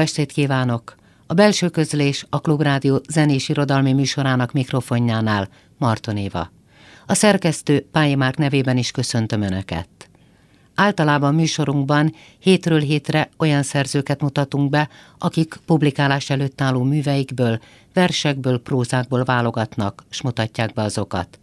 estét kívánok! A belső közlés a Klubrádió zenés irodalmi műsorának mikrofonjánál Marton Éva. A szerkesztő Pályi Márk nevében is köszöntöm Önöket. Általában műsorunkban hétről hétre olyan szerzőket mutatunk be, akik publikálás előtt álló műveikből, versekből, prózákból válogatnak, s mutatják be azokat.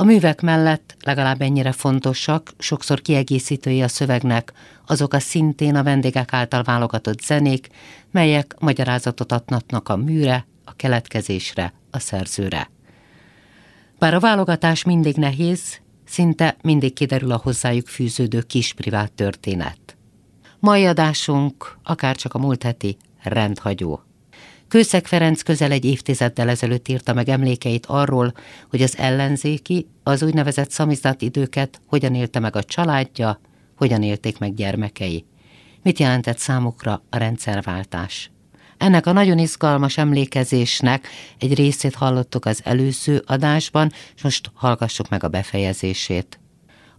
A művek mellett legalább ennyire fontosak, sokszor kiegészítői a szövegnek, azok a szintén a vendégek által válogatott zenék, melyek magyarázatot adnak a műre, a keletkezésre, a szerzőre. Bár a válogatás mindig nehéz, szinte mindig kiderül a hozzájuk fűződő kis privát történet. Mai adásunk, akár csak a múlt heti, rendhagyó. Kőszeg Ferenc közel egy évtizeddel ezelőtt írta meg emlékeit arról, hogy az ellenzéki, az úgynevezett szamizdat időket hogyan élte meg a családja, hogyan élték meg gyermekei. Mit jelentett számukra a rendszerváltás? Ennek a nagyon izgalmas emlékezésnek egy részét hallottuk az előző adásban, és most hallgassuk meg a befejezését.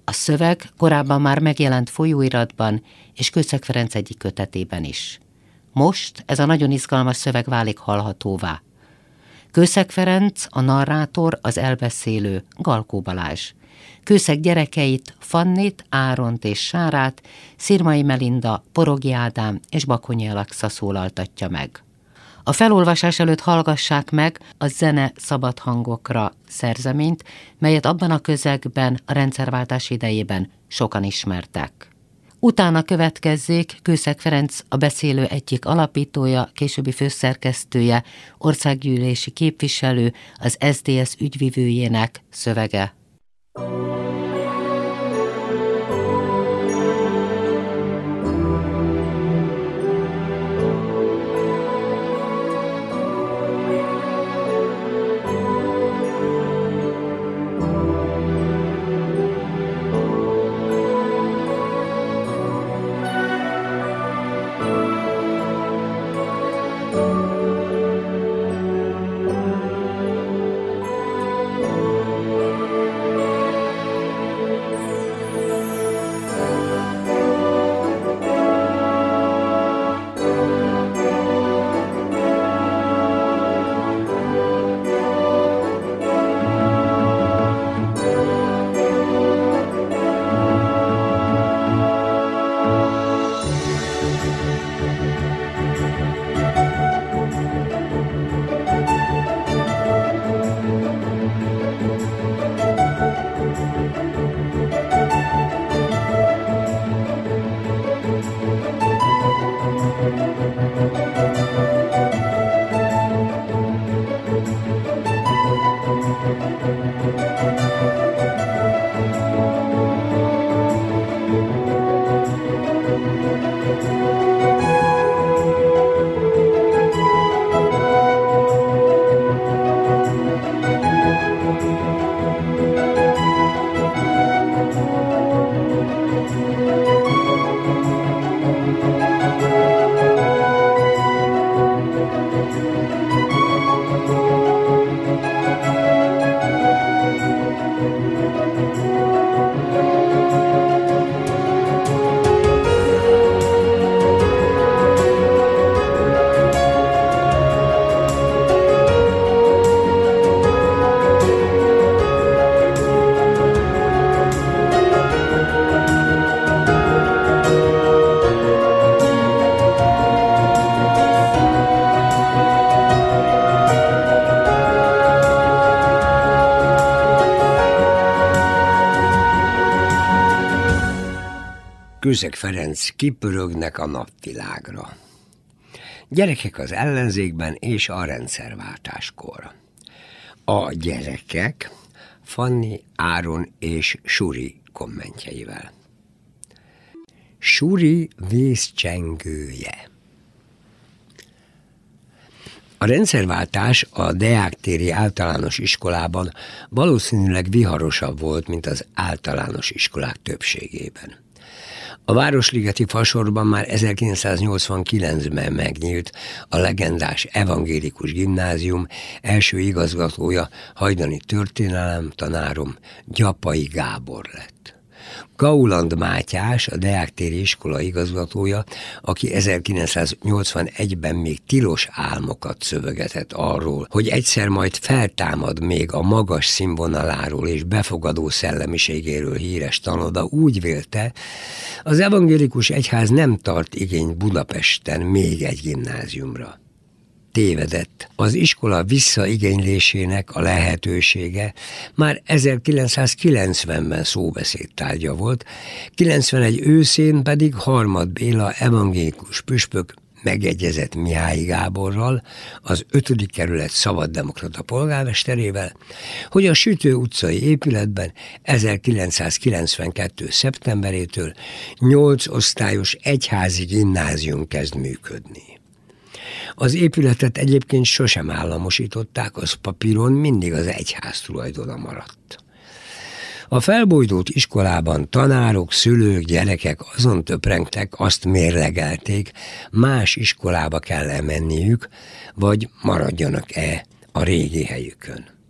A szöveg korábban már megjelent folyóiratban, és Kőszeg Ferenc egyik kötetében is. Most ez a nagyon izgalmas szöveg válik hallhatóvá. Kőszeg Ferenc, a narrátor, az elbeszélő, Galkó Balázs. Kőszeg gyerekeit, Fannit, Áront és Sárát, Szirmai Melinda, Porogi Ádám és Bakonyi Alexa szólaltatja meg. A felolvasás előtt hallgassák meg a zene szabad hangokra szerzeményt, melyet abban a közegben a rendszerváltás idejében sokan ismertek. Utána következzék Kőszeg Ferenc, a beszélő egyik alapítója, későbbi főszerkesztője, országgyűlési képviselő, az SDS ügyvivőjének szövege. Kőszeg Ferenc kipörögnek a napvilágra. Gyerekek az ellenzékben és a rendszerváltáskor. A gyerekek Fanni, Áron és Suri kommentjeivel. Suri vészcsengője a rendszerváltás a Deák téri általános iskolában valószínűleg viharosabb volt, mint az általános iskolák többségében. A Városligeti fasorban már 1989-ben megnyílt a legendás evangélikus gimnázium első igazgatója hajdani történelem tanárom Gyapai Gábor lett. Gauland Mátyás, a Deák iskola igazgatója, aki 1981-ben még tilos álmokat szövegetett arról, hogy egyszer majd feltámad még a magas színvonaláról és befogadó szellemiségéről híres tanoda, úgy vélte, az evangélikus egyház nem tart igény Budapesten még egy gimnáziumra tévedett. Az iskola visszaigénylésének a lehetősége már 1990-ben szóbeszédtárgya volt, 91 őszén pedig Harmad Béla evangélikus püspök megegyezett Mihály Gáborral, az 5. kerület szabaddemokrata polgármesterével, hogy a Sütő utcai épületben 1992. szeptemberétől 8 osztályos egyházi gimnázium kezd működni. Az épületet egyébként sosem államosították, az papíron mindig az egyház tulajdona maradt. A felbojdult iskolában tanárok, szülők, gyerekek azon töprengtek, azt mérlegelték, más iskolába kell menniük, vagy maradjanak-e a régi helyükön.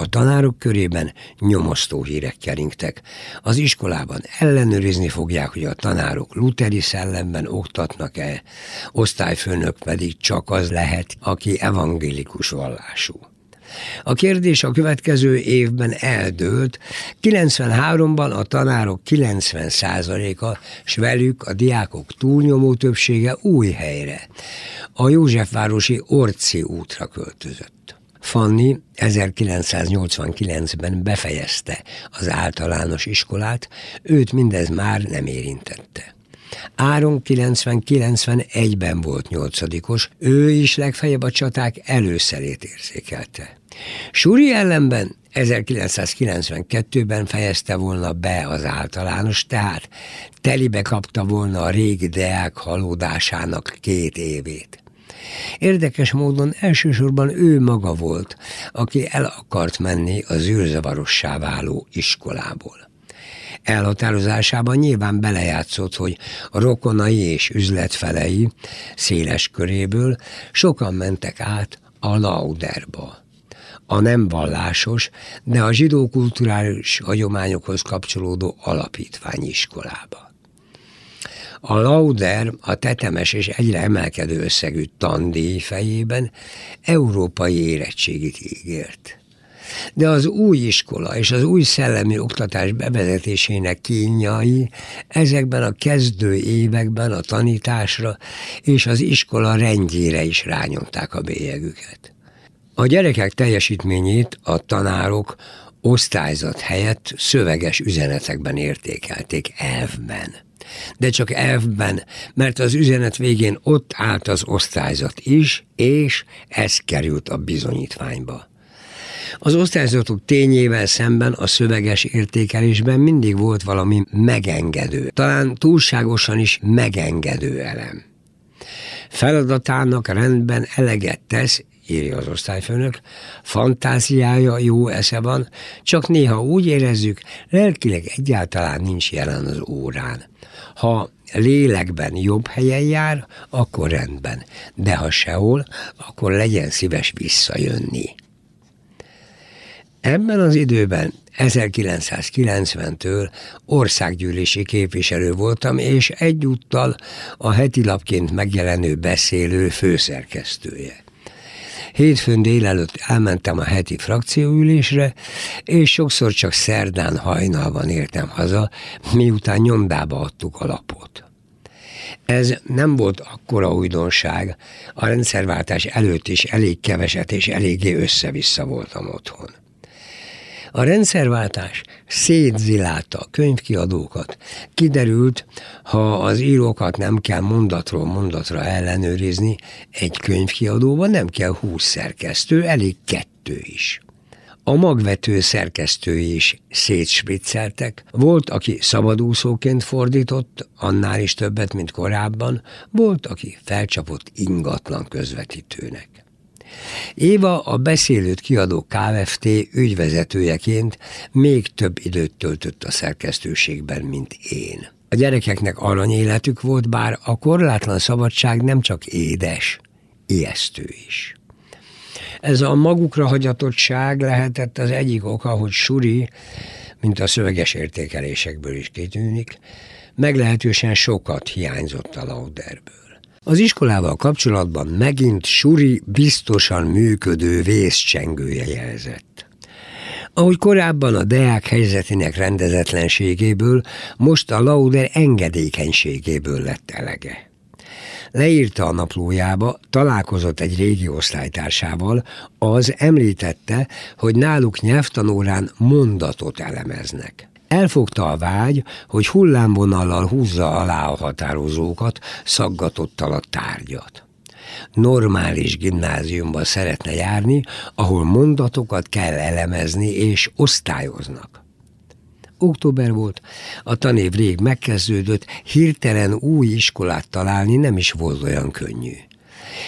A tanárok körében nyomasztó hírek keringtek. Az iskolában ellenőrizni fogják, hogy a tanárok luteri szellemben oktatnak-e, osztályfőnök pedig csak az lehet, aki evangélikus vallású. A kérdés a következő évben eldőlt, 93-ban a tanárok 90%-a, s velük a diákok túlnyomó többsége új helyre, a Józsefvárosi Orci útra költözött. Fanni 1989-ben befejezte az általános iskolát, őt mindez már nem érintette. Áron 90-91-ben volt nyolcadikos, ő is legfeljebb a csaták előszerét érzékelte. Suri ellenben 1992-ben fejezte volna be az általános, tehát telibe kapta volna a régi deák halódásának két évét. Érdekes módon elsősorban ő maga volt, aki el akart menni az űrzavarossá váló iskolából. Elhatározásában nyilván belejátszott, hogy a rokonai és üzletfelei széles köréből sokan mentek át a Lauderba a nem vallásos, de a zsidó kulturális hagyományokhoz kapcsolódó alapítványiskolába. A Lauder a tetemes és egyre emelkedő összegű tandíj fejében európai érettségit ígért. De az új iskola és az új szellemi oktatás bevezetésének kínjai ezekben a kezdő években a tanításra és az iskola rendjére is rányomták a bélyegüket. A gyerekek teljesítményét a tanárok osztályzat helyett szöveges üzenetekben értékelték elvben de csak elvben, mert az üzenet végén ott állt az osztályzat is, és ez került a bizonyítványba. Az osztályzatok tényével szemben a szöveges értékelésben mindig volt valami megengedő, talán túlságosan is megengedő elem. Feladatának rendben eleget tesz, írja az osztályfőnök, fantáziája jó esze van, csak néha úgy érezzük, lelkileg egyáltalán nincs jelen az órán. Ha lélekben jobb helyen jár, akkor rendben, de ha sehol, akkor legyen szíves visszajönni. Ebben az időben 1990-től országgyűlési képviselő voltam, és egyúttal a heti lapként megjelenő beszélő főszerkesztője. Hétfőn délelőtt elmentem a heti frakcióülésre, és sokszor csak szerdán hajnalban értem haza, miután nyomdába adtuk a lapot. Ez nem volt akkora újdonság, a rendszerváltás előtt is elég keveset és eléggé össze-vissza voltam otthon. A rendszerváltás szétzilálta a könyvkiadókat. Kiderült, ha az írókat nem kell mondatról mondatra ellenőrizni, egy könyvkiadóban nem kell húsz szerkesztő, elég kettő is. A magvető szerkesztői is szétspricceltek. Volt, aki szabadúszóként fordított, annál is többet, mint korábban, volt, aki felcsapott ingatlan közvetítőnek. Éva a beszélőt kiadó KFT ügyvezetőjeként még több időt töltött a szerkesztőségben, mint én. A gyerekeknek aranyéletük volt, bár a korlátlan szabadság nem csak édes, ijesztő is. Ez a magukra hagyatottság lehetett az egyik oka, hogy Suri mint a szöveges értékelésekből is kitűnik, meglehetősen sokat hiányzott a Lauderből. Az iskolával kapcsolatban megint Suri biztosan működő vészcsengője jelzett. Ahogy korábban a Deák helyzetének rendezetlenségéből, most a Lauder engedékenységéből lett elege. Leírta a naplójába, találkozott egy régi osztálytársával, az említette, hogy náluk nyelvtanórán mondatot elemeznek. Elfogta a vágy, hogy hullámvonallal húzza alá a határozókat, szaggatottal a tárgyat. Normális gimnáziumban szeretne járni, ahol mondatokat kell elemezni és osztályoznak. Október volt, a tanév rég megkezdődött, hirtelen új iskolát találni nem is volt olyan könnyű.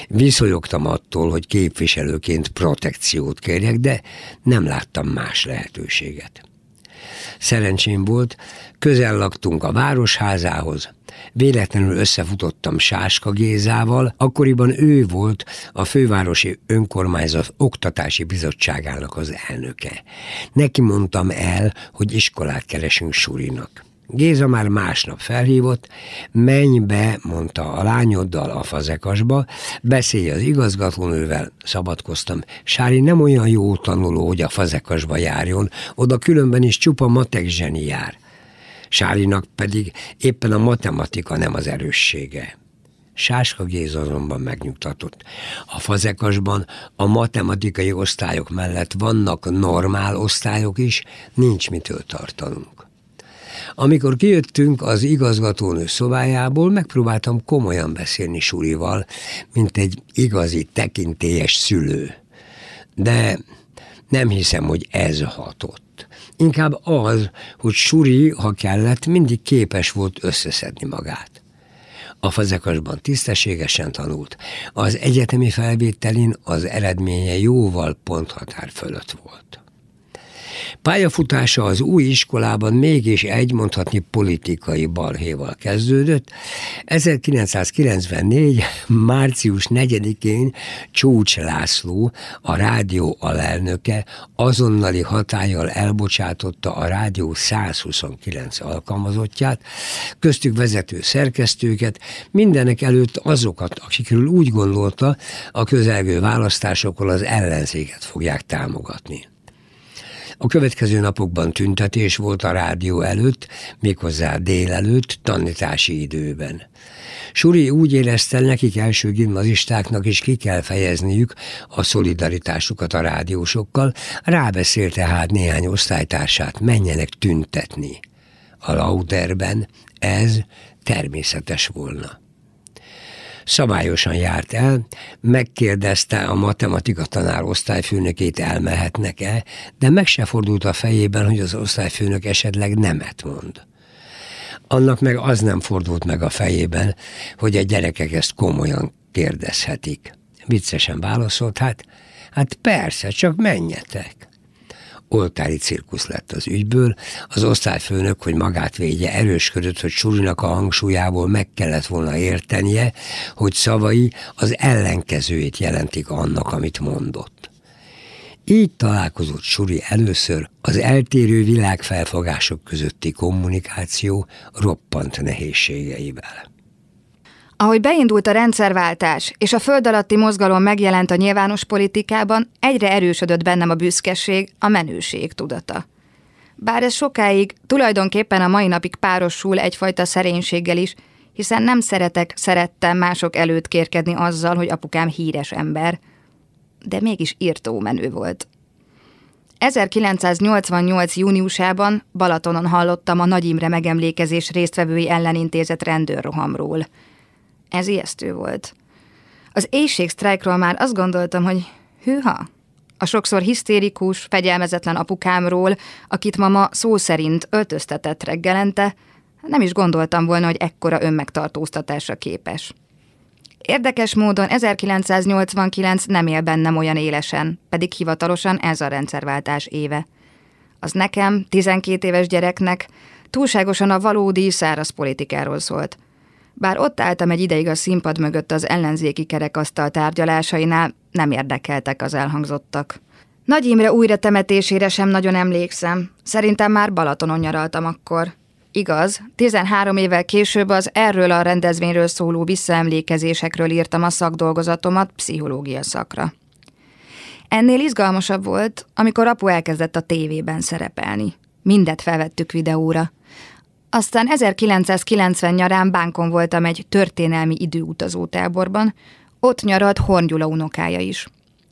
Viszonyogtam attól, hogy képviselőként protekciót kérjek, de nem láttam más lehetőséget. Szerencsém volt, közel laktunk a városházához, véletlenül összefutottam Sáska Gézával, akkoriban ő volt a fővárosi önkormányzat oktatási bizottságának az elnöke. Neki mondtam el, hogy iskolát keresünk Surinak. Géza már másnap felhívott, menj be, mondta a lányoddal a fazekasba, beszélj az igazgatónővel, szabadkoztam. Sári nem olyan jó tanuló, hogy a fazekasba járjon, oda különben is csupa matek zseni jár. Sárinak pedig éppen a matematika nem az erőssége. Sáska Géza azonban megnyugtatott. A fazekasban a matematikai osztályok mellett vannak normál osztályok is, nincs mitől tartanunk. Amikor kijöttünk az igazgatónő szobájából, megpróbáltam komolyan beszélni Surival, mint egy igazi tekintélyes szülő. De nem hiszem, hogy ez hatott. Inkább az, hogy Suri, ha kellett, mindig képes volt összeszedni magát. A fazekasban tisztességesen tanult. Az egyetemi felvételin az eredménye jóval ponthatár fölött volt. Pályafutása az új iskolában mégis egy mondhatni politikai balhéval kezdődött. 1994. március 4-én Csúcs László, a rádió alelnöke azonnali hatállyal elbocsátotta a rádió 129 alkalmazottját, köztük vezető szerkesztőket, mindenek előtt azokat, akikről úgy gondolta, a közelgő választásokon az ellenzéket fogják támogatni. A következő napokban tüntetés volt a rádió előtt, méghozzá délelőtt, tanítási időben. Suri úgy érezte, nekik első gimnazistáknak is ki kell fejezniük a szolidaritásukat a rádiósokkal, rábeszélte hát néhány osztálytársát, menjenek tüntetni. A Lauderben ez természetes volna szabályosan járt el, megkérdezte a matematika tanár osztályfőnökét elmehetnek-e, de meg se fordult a fejében, hogy az osztályfőnök esetleg nemet mond. Annak meg az nem fordult meg a fejében, hogy a gyerekek ezt komolyan kérdezhetik. Viccesen válaszolt, hát, hát persze, csak menjetek oltári cirkusz lett az ügyből, az osztályfőnök, hogy magát védje, erősködött, hogy Surinak a hangsúlyából meg kellett volna értenie, hogy szavai az ellenkezőjét jelentik annak, amit mondott. Így találkozott Suri először az eltérő világfelfogások közötti kommunikáció roppant nehézségeivel. Ahogy beindult a rendszerváltás, és a föld alatti mozgalom megjelent a nyilvános politikában, egyre erősödött bennem a büszkeség, a menőség tudata. Bár ez sokáig, tulajdonképpen a mai napig párosul egyfajta szerénységgel is, hiszen nem szeretek, szerettem mások előtt kérkedni azzal, hogy apukám híres ember, de mégis írtó menő volt. 1988. júniusában Balatonon hallottam a Nagy Imre megemlékezés résztvevői ellenintézet rendőrrohamról – ez ijesztő volt. Az éjségsztrájkról már azt gondoltam, hogy hűha, a sokszor hisztérikus, fegyelmezetlen apukámról, akit mama szó szerint öltöztetett reggelente, nem is gondoltam volna, hogy ekkora önmegtartóztatásra képes. Érdekes módon 1989 nem él bennem olyan élesen, pedig hivatalosan ez a rendszerváltás éve. Az nekem, 12 éves gyereknek, túlságosan a valódi száraz politikáról szólt – bár ott álltam egy ideig a színpad mögött az ellenzéki kerekasztal tárgyalásainál, nem érdekeltek az elhangzottak. Nagy Imre újra temetésére sem nagyon emlékszem. Szerintem már Balatonon nyaraltam akkor. Igaz, 13 évvel később az erről a rendezvényről szóló visszaemlékezésekről írtam a szakdolgozatomat pszichológia szakra. Ennél izgalmasabb volt, amikor apu elkezdett a tévében szerepelni. Mindet felvettük videóra. Aztán 1990 nyarán bánkon voltam egy történelmi időutazó táborban, ott nyaralt Horngyula unokája is.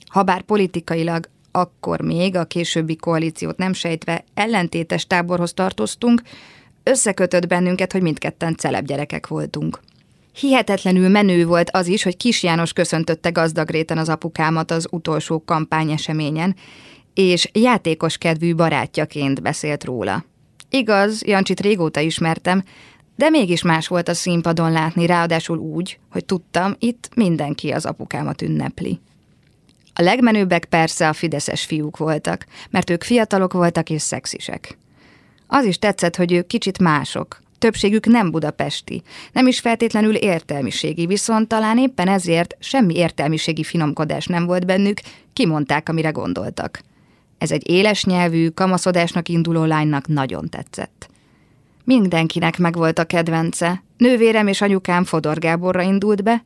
Habár politikailag akkor még a későbbi koalíciót nem sejtve ellentétes táborhoz tartoztunk, összekötött bennünket, hogy mindketten celeb gyerekek voltunk. Hihetetlenül menő volt az is, hogy Kis János köszöntötte gazdag réten az apukámat az utolsó kampányeseményen, és játékos kedvű barátjaként beszélt róla. Igaz, Jancsit régóta ismertem, de mégis más volt a színpadon látni, ráadásul úgy, hogy tudtam, itt mindenki az apukámat ünnepli. A legmenőbbek persze a fideszes fiúk voltak, mert ők fiatalok voltak és szexisek. Az is tetszett, hogy ők kicsit mások, többségük nem budapesti, nem is feltétlenül értelmiségi, viszont talán éppen ezért semmi értelmiségi finomkodás nem volt bennük, kimondták, amire gondoltak. Ez egy éles nyelvű, kamaszodásnak induló lánynak nagyon tetszett. Mindenkinek megvolt a kedvence. Nővérem és anyukám Fodor Gáborra indult be,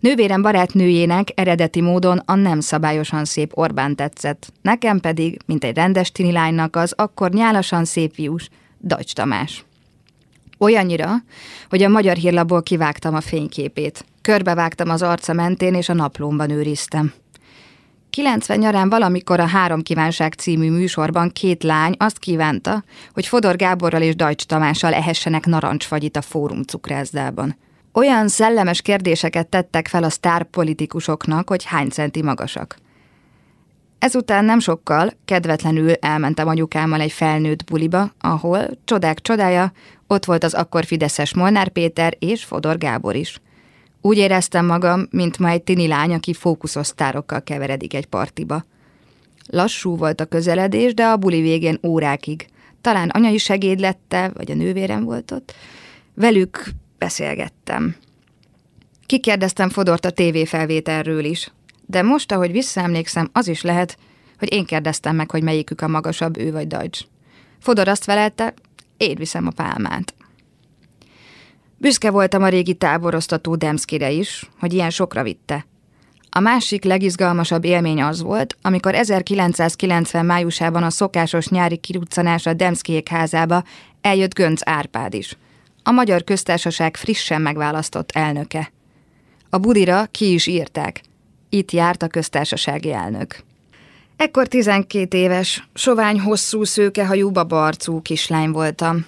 nővérem barátnőjének eredeti módon a nem szabályosan szép Orbán tetszett, nekem pedig, mint egy rendes tini lánynak az akkor nyálasan szép fiús, Dajcs Tamás. Olyannyira, hogy a magyar hírlapból kivágtam a fényképét. Körbevágtam az arca mentén, és a naplómban őriztem. 90 nyarán valamikor a Három Kívánság című műsorban két lány azt kívánta, hogy Fodor Gáborral és Dajcs Tamással ehessenek narancsfagyit a fórum cukrászdában. Olyan szellemes kérdéseket tettek fel a sztárpolitikusoknak, hogy hány centi magasak. Ezután nem sokkal, kedvetlenül elmentem anyukámmal egy felnőtt buliba, ahol, csodák csodája, ott volt az akkor Fideszes Molnár Péter és Fodor Gábor is. Úgy éreztem magam, mint ma egy tini lány, aki fókuszosztárokkal keveredik egy partiba. Lassú volt a közeledés, de a buli végén órákig. Talán anyai segéd lette, vagy a nővérem volt ott. Velük beszélgettem. Kikérdeztem Fodort a tévéfelvételről is, de most, ahogy visszaemlékszem, az is lehet, hogy én kérdeztem meg, hogy melyikük a magasabb, ő vagy Dajcs. Fodor azt felelte, én viszem a pálmát. Büszke voltam a régi táboroztató Demszkire is, hogy ilyen sokra vitte. A másik legizgalmasabb élmény az volt, amikor 1990 májusában a szokásos nyári kiruccanás a Demszkiék házába eljött Gönc Árpád is, a Magyar Köztársaság frissen megválasztott elnöke. A budira ki is írták. Itt járt a köztársasági elnök. Ekkor 12 éves, sovány, hosszú, szőkehajú, babarcú kislány voltam.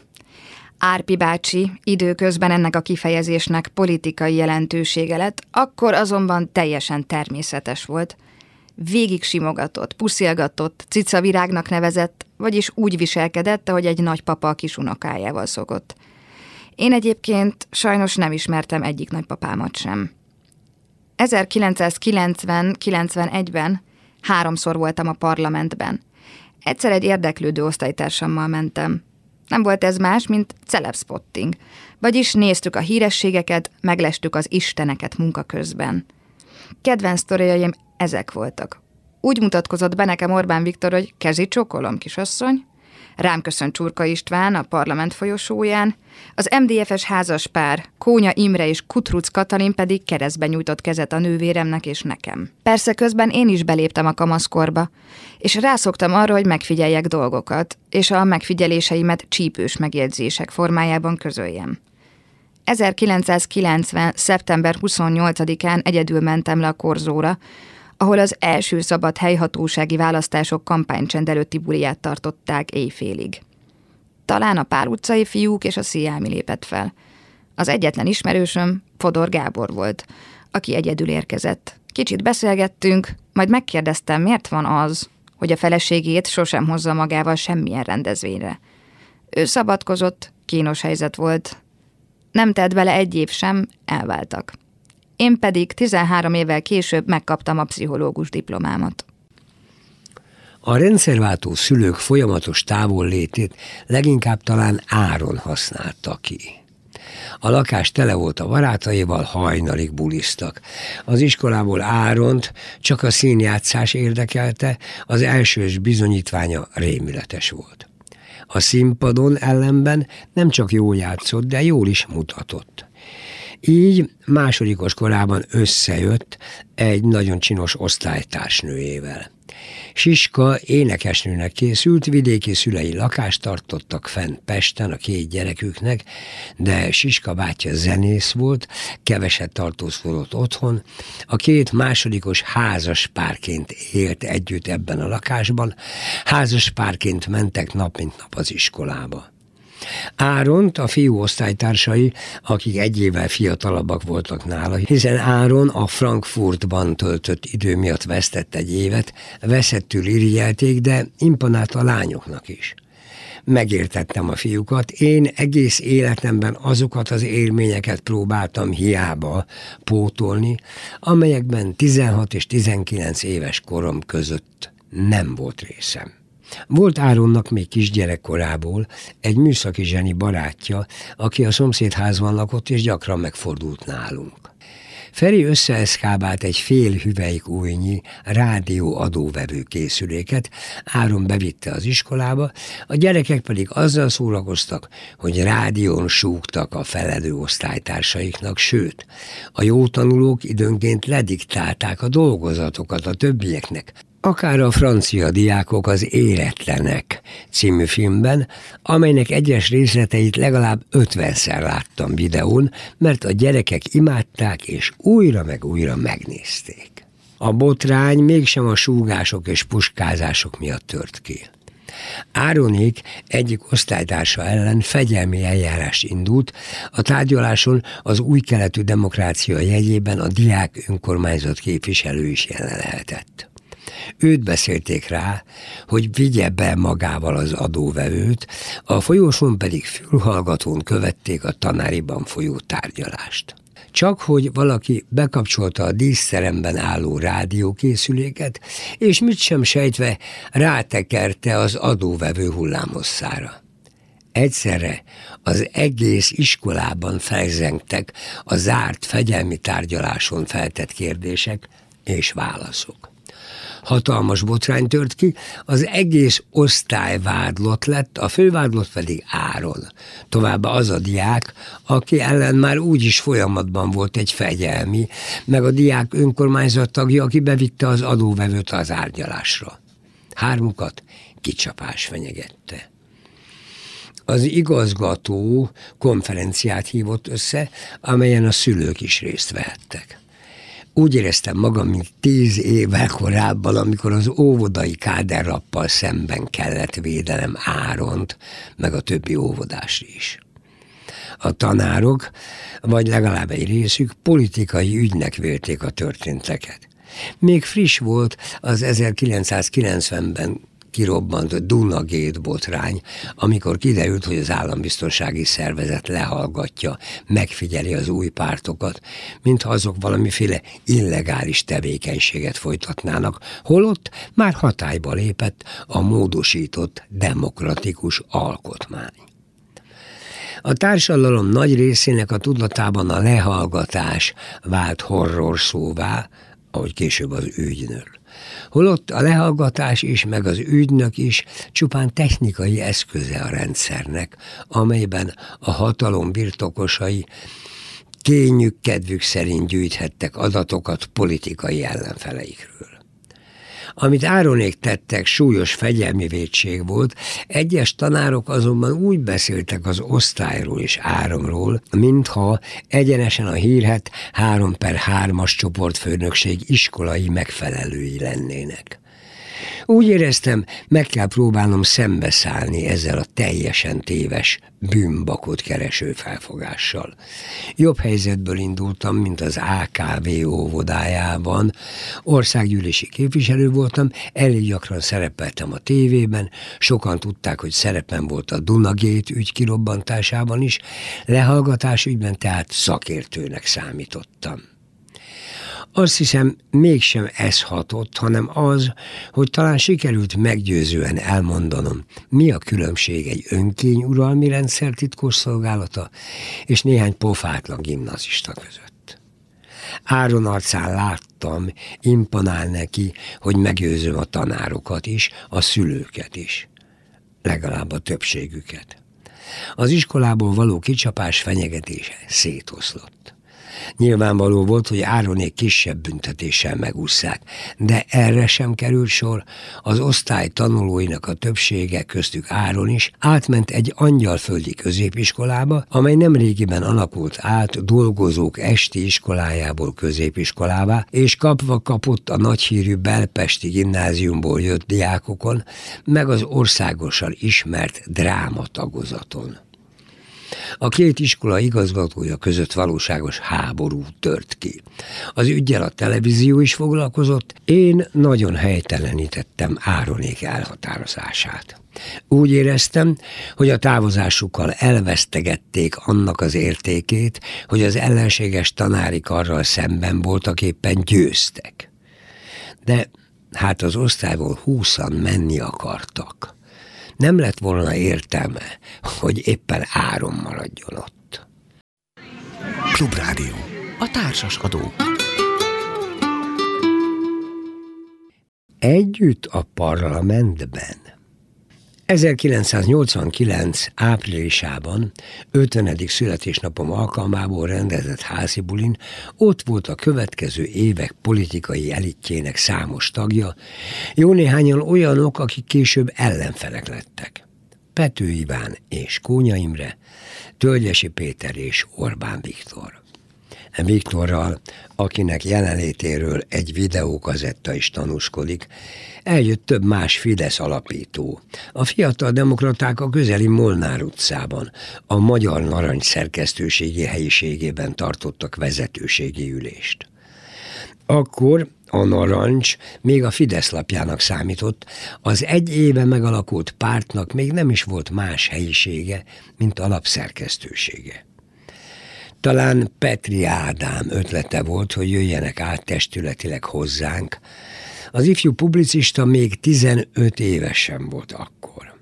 Árpi bácsi időközben ennek a kifejezésnek politikai jelentősége lett, akkor azonban teljesen természetes volt. Végig simogatott, puszilgatott, cicavirágnak nevezett, vagyis úgy viselkedett, ahogy egy nagypapa a kisunokájával szokott. Én egyébként sajnos nem ismertem egyik nagypapámat sem. 1990-91-ben háromszor voltam a parlamentben. Egyszer egy érdeklődő osztálytársammal mentem. Nem volt ez más, mint celebspotting, vagyis néztük a hírességeket, meglestük az isteneket munka közben. Kedvenc sztoriaim ezek voltak. Úgy mutatkozott be nekem Orbán Viktor, hogy kezi csokolom, kisasszony, Rám köszönt Csurka István a parlament folyosóján, az MDFS házas pár, Kónya Imre és Kutruc Katalin pedig keresztben nyújtott kezet a nővéremnek és nekem. Persze közben én is beléptem a kamaszkorba, és rászoktam arra, hogy megfigyeljek dolgokat, és a megfigyeléseimet csípős megjegyzések formájában közöljem. 1990. szeptember 28-án egyedül mentem le a korzóra, ahol az első szabad helyhatósági választások kampánycsend előtti buliát tartották éjfélig. Talán a pár utcai fiúk és a sziámi lépett fel. Az egyetlen ismerősöm Fodor Gábor volt, aki egyedül érkezett. Kicsit beszélgettünk, majd megkérdeztem, miért van az, hogy a feleségét sosem hozza magával semmilyen rendezvényre. Ő szabadkozott, kínos helyzet volt. Nem tett bele egy év sem, elváltak. Én pedig 13 évvel később megkaptam a pszichológus diplomámat. A rendszerváltó szülők folyamatos távollétét leginkább talán Áron használta ki. A lakás tele volt a barátaival, hajnalig bulisztak. Az iskolából Áront csak a színjátszás érdekelte, az elsős bizonyítványa rémületes volt. A színpadon ellenben nem csak jól játszott, de jól is mutatott. Így másodikos korában összejött egy nagyon csinos osztálytársnőjével. Siska énekesnőnek készült, vidéki szülei lakást tartottak fenn Pesten a két gyereküknek, de Siska bátyja zenész volt, keveset tartózkodott otthon, a két másodikos házas párként élt együtt ebben a lakásban, házas párként mentek nap mint nap az iskolába. Áront a fiú osztálytársai, akik egy évvel fiatalabbak voltak nála, hiszen Áron a Frankfurtban töltött idő miatt vesztett egy évet, veszettül irigyelték, de imponált a lányoknak is megértettem a fiúkat. Én egész életemben azokat az élményeket próbáltam hiába pótolni, amelyekben 16 és 19 éves korom között nem volt részem. Volt Áronnak még kisgyerekkorából egy műszaki zseni barátja, aki a szomszédházban lakott és gyakran megfordult nálunk. Feri összeeszkábált egy fél hüvelyk újnyi rádió adóvevő készüléket, Áron bevitte az iskolába, a gyerekek pedig azzal szórakoztak, hogy rádión súgtak a felelő osztálytársaiknak, sőt, a jó tanulók időnként lediktálták a dolgozatokat a többieknek, akár a francia diákok az Éretlenek című filmben, amelynek egyes részleteit legalább ötvenszer láttam videón, mert a gyerekek imádták és újra meg újra megnézték. A botrány mégsem a súgások és puskázások miatt tört ki. Áronék egyik osztálytársa ellen fegyelmi eljárás indult, a tárgyaláson az új keletű demokrácia jegyében a diák önkormányzat képviselő is jelen lehetett. Őt beszélték rá, hogy vigye be magával az adóvevőt, a folyóson pedig fülhallgatón követték a tanáriban folyó tárgyalást. Csak hogy valaki bekapcsolta a díszteremben álló rádiókészüléket, és mit sem sejtve rátekerte az adóvevő hullámosszára. Egyszerre az egész iskolában felzengtek a zárt fegyelmi tárgyaláson feltett kérdések és válaszok hatalmas botrány tört ki, az egész osztály vádlott lett, a fővádlott pedig Áron. Továbbá az a diák, aki ellen már úgyis folyamatban volt egy fegyelmi, meg a diák önkormányzat tagja, aki bevitte az adóvevőt az árgyalásra. Hármukat kicsapás fenyegette az igazgató konferenciát hívott össze, amelyen a szülők is részt vehettek. Úgy éreztem magam, mint tíz évvel korábban, amikor az óvodai káderrappal szemben kellett védelem Áront, meg a többi óvodás is. A tanárok, vagy legalább egy részük politikai ügynek vélték a történteket. Még friss volt az 1990-ben kirobbant Dunagét botrány, amikor kiderült, hogy az állambiztonsági szervezet lehallgatja, megfigyeli az új pártokat, mintha azok valamiféle illegális tevékenységet folytatnának, holott már hatályba lépett a módosított demokratikus alkotmány. A társadalom nagy részének a tudatában a lehallgatás vált horror szóvá, ahogy később az ügynök holott a lehallgatás is, meg az ügynök is csupán technikai eszköze a rendszernek, amelyben a hatalom birtokosai kényük kedvük szerint gyűjthettek adatokat politikai ellenfeleikről. Amit Áronék tettek, súlyos fegyelmi védség volt, egyes tanárok azonban úgy beszéltek az osztályról és áramról, mintha egyenesen a hírhet 3 per 3-as csoportfőnökség iskolai megfelelői lennének. Úgy éreztem, meg kell próbálnom szembeszállni ezzel a teljesen téves bűnbakot kereső felfogással. Jobb helyzetből indultam, mint az AKV óvodájában. Országgyűlési képviselő voltam, elég gyakran szerepeltem a tévében, sokan tudták, hogy szerepem volt a Dunagét ügy kirobbantásában is, lehallgatás ügyben tehát szakértőnek számítottam. Azt hiszem, mégsem ez hatott, hanem az, hogy talán sikerült meggyőzően elmondanom, mi a különbség egy önkényuralmi rendszer titkosszolgálata és néhány pofátlan gimnazista között. Áron arcán láttam, imponál neki, hogy megőzöm a tanárokat is, a szülőket is. Legalább a többségüket. Az iskolából való kicsapás fenyegetése szétoszlott. Nyilvánvaló volt, hogy Áronék kisebb büntetéssel megúszszák, de erre sem került sor. Az osztály tanulóinak a többsége, köztük Áron is, átment egy angyalföldi középiskolába, amely nemrégiben alakult át dolgozók esti iskolájából középiskolává, és kapva kapott a nagyhírű belpesti gimnáziumból jött diákokon, meg az országosan ismert drámatagozaton. A két iskola igazgatója között valóságos háború tört ki. Az ügyel a televízió is foglalkozott, én nagyon helytelenítettem Áronék elhatározását. Úgy éreztem, hogy a távozásukkal elvesztegették annak az értékét, hogy az ellenséges tanári karral szemben voltak éppen győztek. De hát az osztályból húszan menni akartak nem lett volna értelme, hogy éppen áron maradjon ott. Klubrádió. A társas adó. Együtt a parlamentben 1989. áprilisában, 50. születésnapom alkalmából rendezett házi bulin ott volt a következő évek politikai elitjének számos tagja, jó néhányan olyanok, akik később ellenfelek lettek. Pető Iván és Kónya Imre, Tölgyesi Péter és Orbán Viktor. Viktorral, akinek jelenlétéről egy videókazetta is tanúskodik, eljött több más Fidesz alapító. A fiatal demokraták a közeli Molnár utcában, a Magyar Narancs szerkesztőségi helyiségében tartottak vezetőségi ülést. Akkor a Narancs még a Fidesz lapjának számított, az egy éve megalakult pártnak még nem is volt más helyisége, mint alapszerkesztősége. Talán Petri Ádám ötlete volt, hogy jöjjenek át testületileg hozzánk. Az ifjú publicista még 15 évesen volt akkor.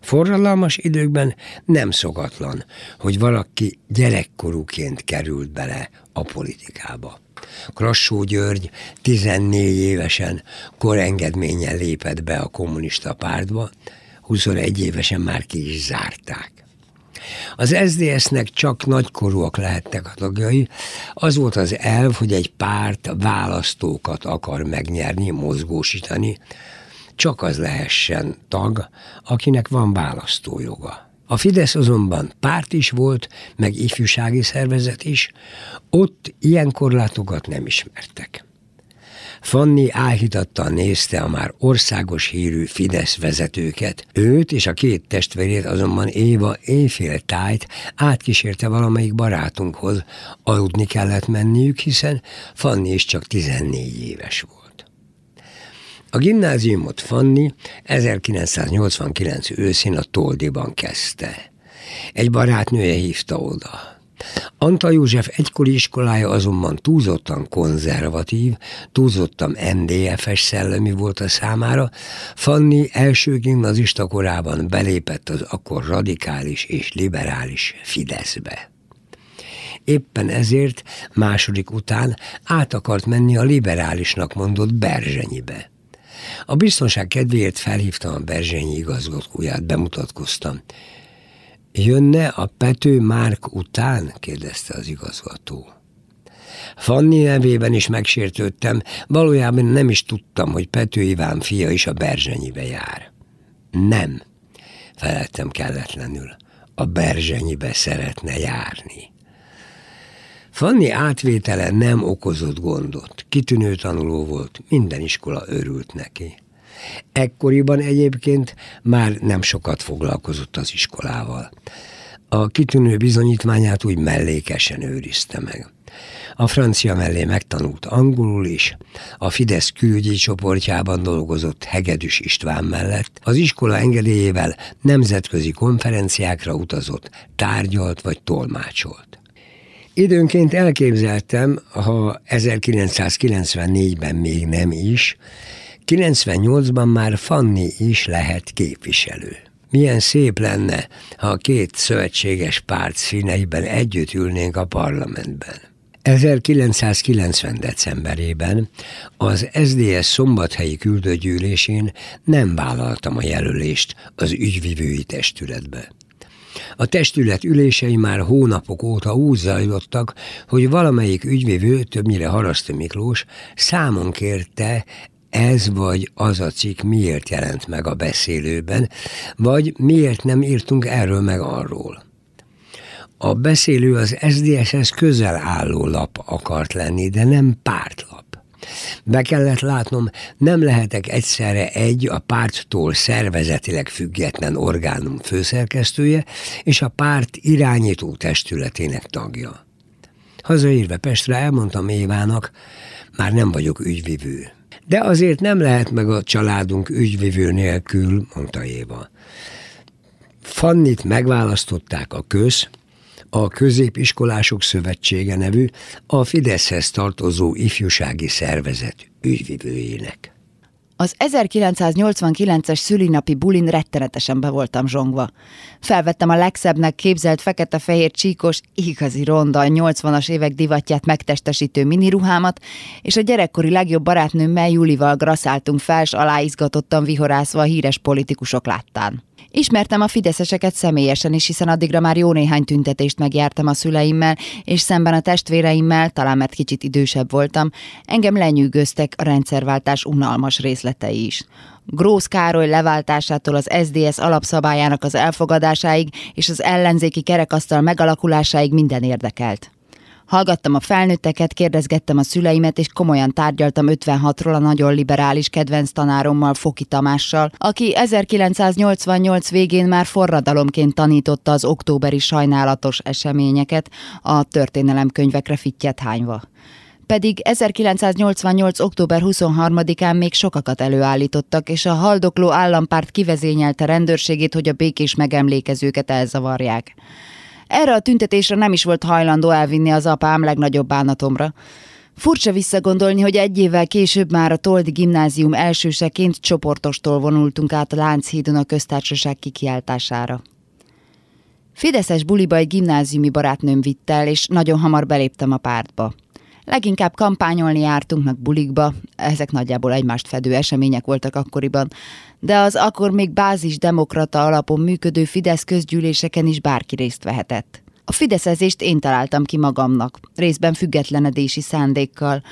Forradalmas időkben nem szokatlan, hogy valaki gyerekkorúként került bele a politikába. Krassó György 14 évesen korengedménnyel lépett be a kommunista pártba, 21 évesen már ki is zárták. Az SZDSZ-nek csak nagykorúak lehettek a tagjai. Az volt az elv, hogy egy párt választókat akar megnyerni, mozgósítani, csak az lehessen tag, akinek van választójoga. A Fidesz azonban párt is volt, meg ifjúsági szervezet is, ott ilyen korlátokat nem ismertek. Fanni áhítattal nézte a már országos hírű Fidesz vezetőket, őt és a két testvérét azonban Éva éjfél tájt átkísérte valamelyik barátunkhoz, aludni kellett menniük, hiszen Fanni is csak 14 éves volt. A gimnáziumot Fanni 1989 őszén a Toldiban kezdte. Egy barátnője hívta oda. Antal József egykori iskolája azonban túlzottan konzervatív, túlzottan MDF-es szellemi volt a számára. Fanni első gimnazista korában belépett az akkor radikális és liberális Fideszbe. Éppen ezért második után át akart menni a liberálisnak mondott Berzsenyibe. A biztonság kedvéért felhívtam a Berzsenyi igazgatóját, bemutatkoztam. Jönne a Pető Márk után? kérdezte az igazgató. Fanni nevében is megsértődtem, valójában nem is tudtam, hogy Pető Iván fia is a Berzsenyibe jár. Nem, feleltem kelletlenül, a Berzsenyibe szeretne járni. Fanni átvétele nem okozott gondot, kitűnő tanuló volt, minden iskola örült neki. Ekkoriban egyébként már nem sokat foglalkozott az iskolával. A kitűnő bizonyítmányát úgy mellékesen őrizte meg. A francia mellé megtanult angolul is, a Fidesz külügyi csoportjában dolgozott Hegedűs István mellett, az iskola engedélyével nemzetközi konferenciákra utazott, tárgyalt vagy tolmácsolt. Időnként elképzeltem, ha 1994-ben még nem is, 98-ban már Fanni is lehet képviselő. Milyen szép lenne, ha a két szövetséges párt színeiben együtt ülnénk a parlamentben. 1990. decemberében az SDS szombathelyi küldőgyűlésén nem vállaltam a jelölést az ügyvivői testületbe. A testület ülései már hónapok óta úgy zajlottak, hogy valamelyik ügyvivő, többnyire Haraszti Miklós, számon kérte ez vagy az a cikk miért jelent meg a beszélőben, vagy miért nem írtunk erről meg arról. A beszélő az SZDSZ-hez közel álló lap akart lenni, de nem pártlap. Be kellett látnom, nem lehetek egyszerre egy a párttól szervezetileg független orgánum főszerkesztője és a párt irányító testületének tagja. Hazaérve Pestre elmondtam Évának, már nem vagyok ügyvivő. De azért nem lehet meg a családunk ügyvivő nélkül, mondta Éva. Fannit megválasztották a köz, a Középiskolások Szövetsége nevű, a Fideszhez tartozó ifjúsági szervezet ügyvivőjének. Az 1989-es szülinapi bulin rettenetesen be voltam zsongva. Felvettem a legszebbnek képzelt fekete-fehér csíkos, igazi ronda, 80-as évek divatját megtestesítő miniruhámat, és a gyerekkori legjobb barátnőmmel Julival graszáltunk fel, s aláizgatottan vihorászva a híres politikusok láttán. Ismertem a fideszeseket személyesen is, hiszen addigra már jó néhány tüntetést megjártam a szüleimmel, és szemben a testvéreimmel, talán mert kicsit idősebb voltam, engem lenyűgöztek a rendszerváltás unalmas részletei is. Grósz Károly leváltásától az SDS alapszabályának az elfogadásáig és az ellenzéki kerekasztal megalakulásáig minden érdekelt. Hallgattam a felnőtteket, kérdezgettem a szüleimet, és komolyan tárgyaltam 56-ról a nagyon liberális kedvenc tanárommal, Foki Tamással, aki 1988 végén már forradalomként tanította az októberi sajnálatos eseményeket a történelemkönyvekre fittyet hányva pedig 1988. október 23-án még sokakat előállítottak, és a haldokló állampárt kivezényelte rendőrségét, hogy a békés megemlékezőket elzavarják. Erre a tüntetésre nem is volt hajlandó elvinni az apám legnagyobb bánatomra. Furcsa visszagondolni, hogy egy évvel később már a Toldi gimnázium elsőseként csoportostól vonultunk át a Lánchídon a köztársaság kikiáltására. Fideszes buliba egy gimnáziumi barátnőm vitt el, és nagyon hamar beléptem a pártba. Leginkább kampányolni jártunk meg bulikba, ezek nagyjából egymást fedő események voltak akkoriban, de az akkor még bázis demokrata alapon működő Fidesz közgyűléseken is bárki részt vehetett. A fideszezést én találtam ki magamnak, részben függetlenedési szándékkal.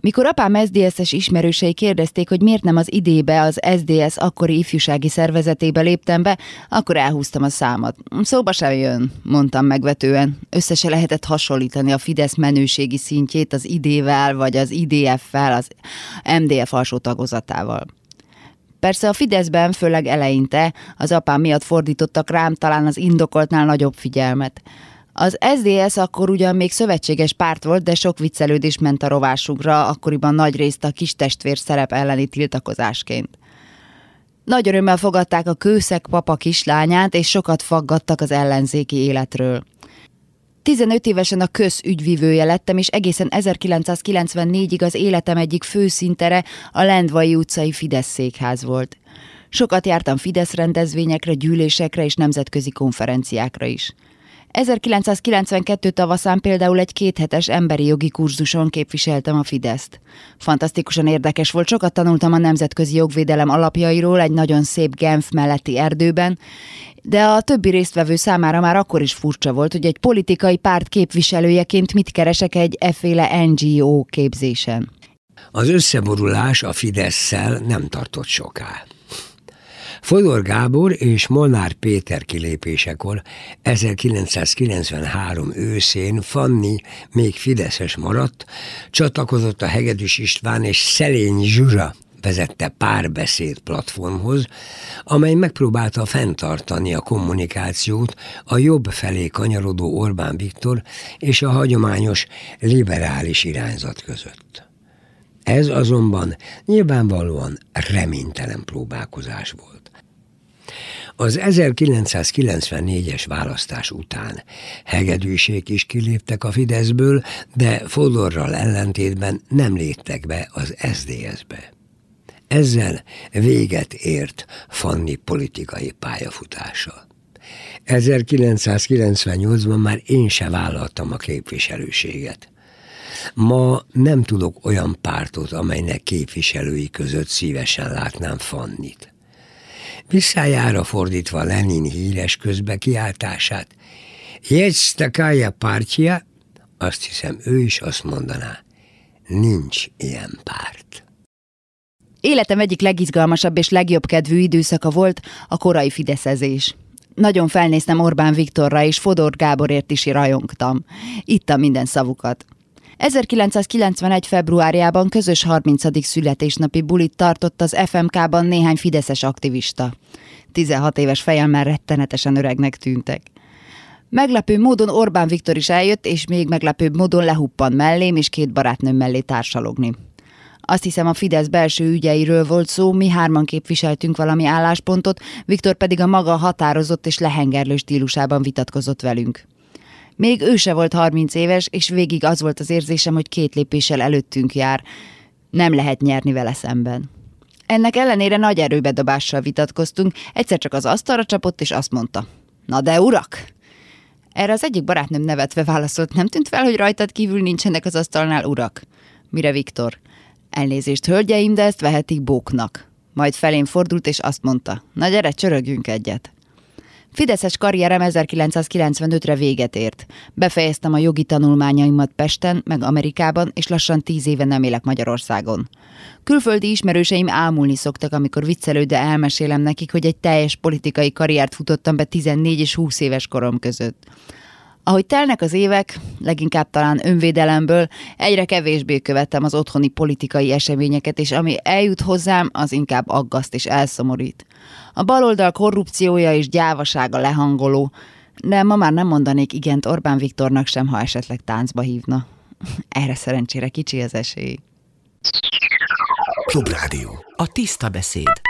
Mikor apám SZDSZ-es ismerősei kérdezték, hogy miért nem az idébe az SZDSZ akkori ifjúsági szervezetébe léptem be, akkor elhúztam a számat. Szóba sem jön, mondtam megvetően. Össze se lehetett hasonlítani a Fidesz menőségi szintjét az idével, vagy az IDF-fel, az MDF alsó tagozatával. Persze a Fideszben, főleg eleinte, az apám miatt fordítottak rám talán az indokoltnál nagyobb figyelmet. Az SDS akkor ugyan még szövetséges párt volt, de sok viccelődés ment a rovásunkra, akkoriban nagy részt a kis testvér szerep elleni tiltakozásként. Nagy örömmel fogadták a kőszeg papa kislányát, és sokat faggattak az ellenzéki életről. 15 évesen a közügyvivője lettem, és egészen 1994-ig az életem egyik főszintere a Lendvai utcai Fidesz székház volt. Sokat jártam Fidesz rendezvényekre, gyűlésekre és nemzetközi konferenciákra is. 1992 tavaszán például egy kéthetes emberi jogi kurzuson képviseltem a Fideszt. Fantasztikusan érdekes volt, sokat tanultam a nemzetközi jogvédelem alapjairól egy nagyon szép Genf melletti erdőben, de a többi résztvevő számára már akkor is furcsa volt, hogy egy politikai párt képviselőjeként mit keresek egy efféle NGO képzésen. Az összeborulás a Fidesz-szel nem tartott soká. Fodor Gábor és Molnár Péter kilépésekor 1993 őszén Fanni még Fideszes maradt, csatlakozott a Hegedűs István és Szelény Zsuzsa vezette párbeszéd platformhoz, amely megpróbálta fenntartani a kommunikációt a jobb felé kanyarodó Orbán Viktor és a hagyományos liberális irányzat között. Ez azonban nyilvánvalóan reménytelen próbálkozás volt. Az 1994-es választás után hegedűsék is kiléptek a Fideszből, de Fodorral ellentétben nem léptek be az SZDSZ-be. Ezzel véget ért Fanni politikai pályafutása. 1998-ban már én se vállaltam a képviselőséget. Ma nem tudok olyan pártot, amelynek képviselői között szívesen látnám Fannit. Visszájára fordítva Lenin híres közbekiáltását, Jegy takája pártja, azt hiszem ő is azt mondaná, nincs ilyen párt. Életem egyik legizgalmasabb és legjobb kedvű időszaka volt a korai fideszezés. Nagyon felnéztem Orbán Viktorra, és Fodor Gáborért is rajongtam. Ittam minden szavukat. 1991. februárjában közös 30. születésnapi bulit tartott az FMK-ban néhány fideszes aktivista. 16 éves fejemmel rettenetesen öregnek tűntek. Meglepő módon Orbán Viktor is eljött, és még meglepőbb módon lehuppan mellém és két barátnőm mellé társalogni. Azt hiszem a Fidesz belső ügyeiről volt szó, mi hárman képviseltünk valami álláspontot, Viktor pedig a maga határozott és lehengerlő stílusában vitatkozott velünk. Még ő se volt 30 éves, és végig az volt az érzésem, hogy két lépéssel előttünk jár. Nem lehet nyerni vele szemben. Ennek ellenére nagy erőbedobással vitatkoztunk, egyszer csak az asztalra csapott, és azt mondta. Na de urak! Erre az egyik barátnőm nevetve válaszolt, nem tűnt fel, hogy rajtad kívül nincsenek az asztalnál urak. Mire Viktor? Elnézést, hölgyeim, de ezt vehetik bóknak. Majd felém fordult, és azt mondta, na gyere, csörögjünk egyet. Fideszes karrierem 1995-re véget ért. Befejeztem a jogi tanulmányaimat Pesten, meg Amerikában, és lassan tíz éve nem élek Magyarországon. Külföldi ismerőseim ámulni szoktak, amikor viccelődve elmesélem nekik, hogy egy teljes politikai karriert futottam be 14 és 20 éves korom között. Ahogy telnek az évek, leginkább talán önvédelemből, egyre kevésbé követtem az otthoni politikai eseményeket, és ami eljut hozzám, az inkább aggaszt és elszomorít. A baloldal korrupciója és gyávasága lehangoló, de ma már nem mondanék igent Orbán Viktornak sem, ha esetleg táncba hívna. Erre szerencsére kicsi az esély. Klubrádió. A tiszta beszéd.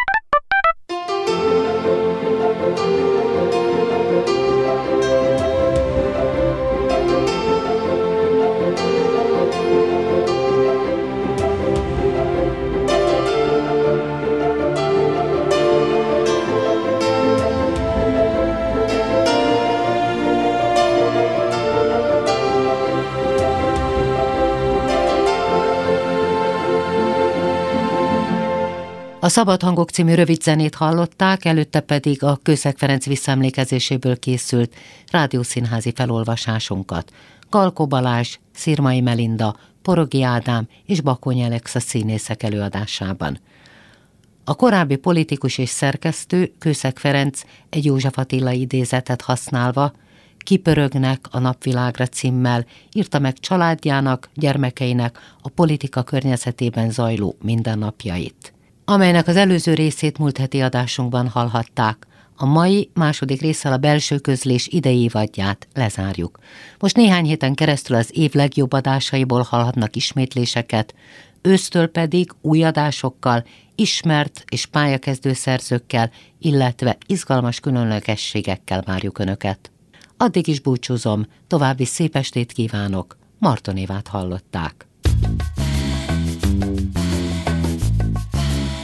A Szabad Hangok című rövid zenét hallották, előtte pedig a Kőszeg Ferenc visszaemlékezéséből készült rádiószínházi felolvasásunkat. Galko Balázs, Szirmai Melinda, Porogi Ádám és Bakony Alexa színészek előadásában. A korábbi politikus és szerkesztő Kőszeg Ferenc egy József Attila idézetet használva Kipörögnek a napvilágra címmel írta meg családjának, gyermekeinek a politika környezetében zajló mindennapjait amelynek az előző részét múlt heti adásunkban hallhatták. A mai második résszel a belső közlés idei évadját lezárjuk. Most néhány héten keresztül az év legjobb adásaiból hallhatnak ismétléseket, ősztől pedig új adásokkal, ismert és pályakezdő szerzőkkel, illetve izgalmas különlegességekkel várjuk Önöket. Addig is búcsúzom, további szép estét kívánok, Martonévát hallották.